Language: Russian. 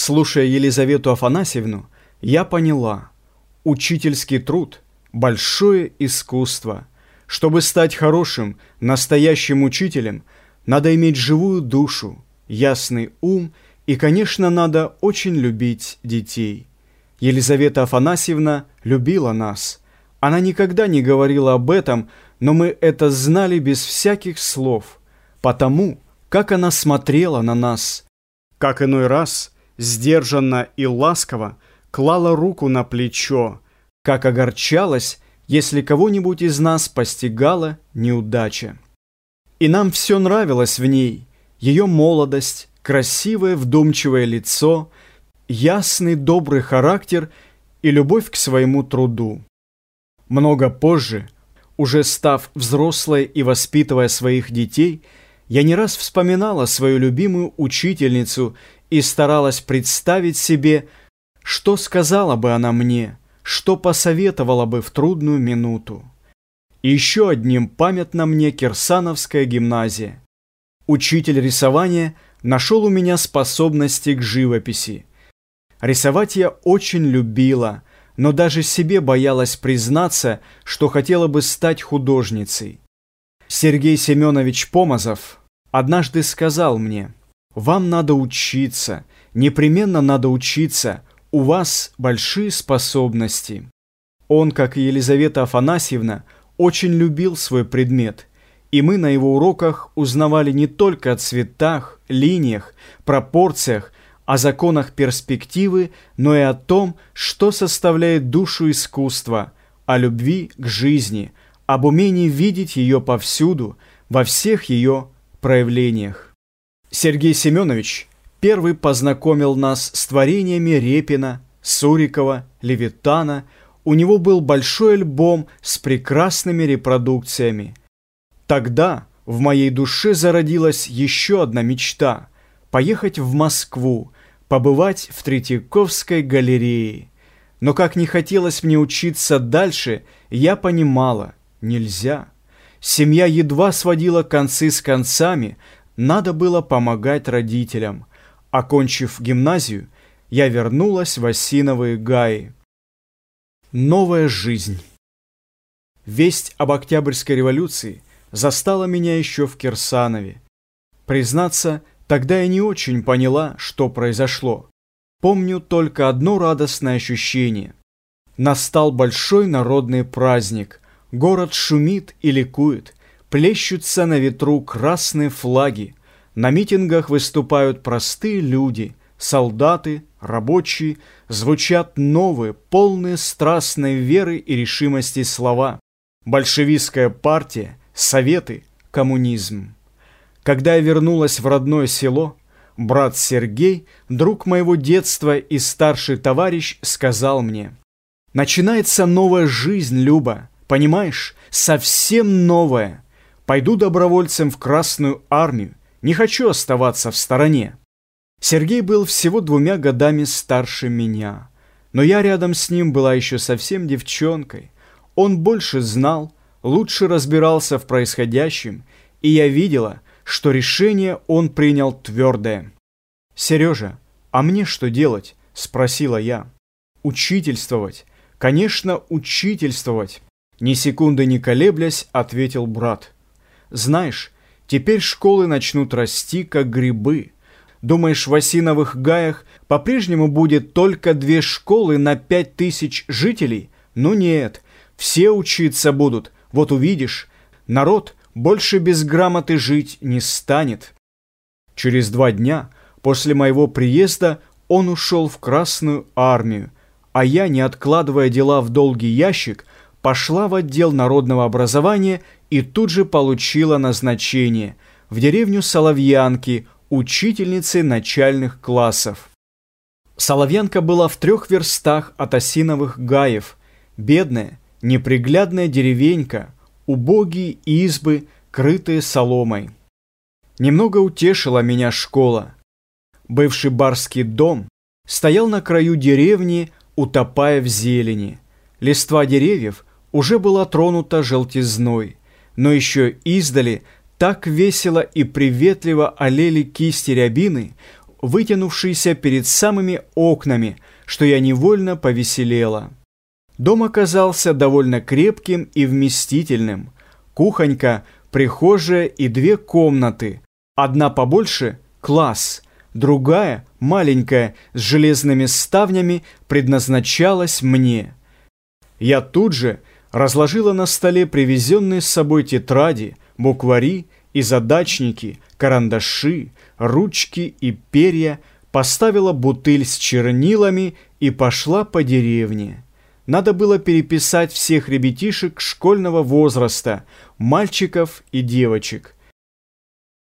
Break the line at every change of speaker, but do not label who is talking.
Слушая Елизавету Афанасьевну, я поняла, учительский труд – большое искусство. Чтобы стать хорошим, настоящим учителем, надо иметь живую душу, ясный ум и, конечно, надо очень любить детей. Елизавета Афанасьевна любила нас. Она никогда не говорила об этом, но мы это знали без всяких слов, потому как она смотрела на нас, как иной раз, сдержанно и ласково, клала руку на плечо, как огорчалась, если кого-нибудь из нас постигала неудача. И нам все нравилось в ней, ее молодость, красивое вдумчивое лицо, ясный добрый характер и любовь к своему труду. Много позже, уже став взрослой и воспитывая своих детей, я не раз вспоминала свою любимую учительницу и старалась представить себе, что сказала бы она мне, что посоветовала бы в трудную минуту. Еще одним памятна мне Кирсановская гимназия. Учитель рисования нашел у меня способности к живописи. Рисовать я очень любила, но даже себе боялась признаться, что хотела бы стать художницей. Сергей Семенович Помазов однажды сказал мне, «Вам надо учиться, непременно надо учиться, у вас большие способности». Он, как и Елизавета Афанасьевна, очень любил свой предмет, и мы на его уроках узнавали не только о цветах, линиях, пропорциях, о законах перспективы, но и о том, что составляет душу искусства, о любви к жизни, об умении видеть ее повсюду, во всех ее проявлениях. Сергей Семенович первый познакомил нас с творениями Репина, Сурикова, Левитана. У него был большой альбом с прекрасными репродукциями. Тогда в моей душе зародилась еще одна мечта – поехать в Москву, побывать в Третьяковской галерее. Но как не хотелось мне учиться дальше, я понимала – нельзя. Семья едва сводила концы с концами, надо было помогать родителям. Окончив гимназию, я вернулась в Осиновые Гаи. Новая жизнь. Весть об Октябрьской революции застала меня еще в Кирсанове. Признаться, Тогда я не очень поняла, что произошло. Помню только одно радостное ощущение. Настал большой народный праздник. Город шумит и ликует. Плещутся на ветру красные флаги. На митингах выступают простые люди, солдаты, рабочие. Звучат новые, полные страстной веры и решимости слова. Большевистская партия, советы, коммунизм. Когда я вернулась в родное село, брат Сергей, друг моего детства и старший товарищ, сказал мне, «Начинается новая жизнь, Люба, понимаешь, совсем новая. Пойду добровольцем в Красную армию, не хочу оставаться в стороне». Сергей был всего двумя годами старше меня, но я рядом с ним была еще совсем девчонкой. Он больше знал, лучше разбирался в происходящем, и я видела, что решение он принял твердое. «Сережа, а мне что делать?» – спросила я. «Учительствовать. Конечно, учительствовать». Ни секунды не колеблясь, ответил брат. «Знаешь, теперь школы начнут расти, как грибы. Думаешь, в осиновых гаях по-прежнему будет только две школы на пять тысяч жителей? Ну нет, все учиться будут, вот увидишь. Народ больше без грамоты жить не станет. Через два дня после моего приезда он ушел в Красную армию, а я, не откладывая дела в долгий ящик, пошла в отдел народного образования и тут же получила назначение в деревню Соловьянки, учительницы начальных классов. Соловьянка была в трех верстах от Осиновых Гаев, бедная, неприглядная деревенька – убогие избы, крытые соломой. Немного утешила меня школа. Бывший барский дом стоял на краю деревни, утопая в зелени. Листва деревьев уже была тронута желтизной, но еще издали так весело и приветливо олели кисти рябины, вытянувшийся перед самыми окнами, что я невольно повеселела. Дом оказался довольно крепким и вместительным. Кухонька, прихожая и две комнаты. Одна побольше – класс, другая, маленькая, с железными ставнями, предназначалась мне. Я тут же разложила на столе привезенные с собой тетради, буквари и задачники, карандаши, ручки и перья, поставила бутыль с чернилами и пошла по деревне. Надо было переписать всех ребятишек школьного возраста, мальчиков и девочек.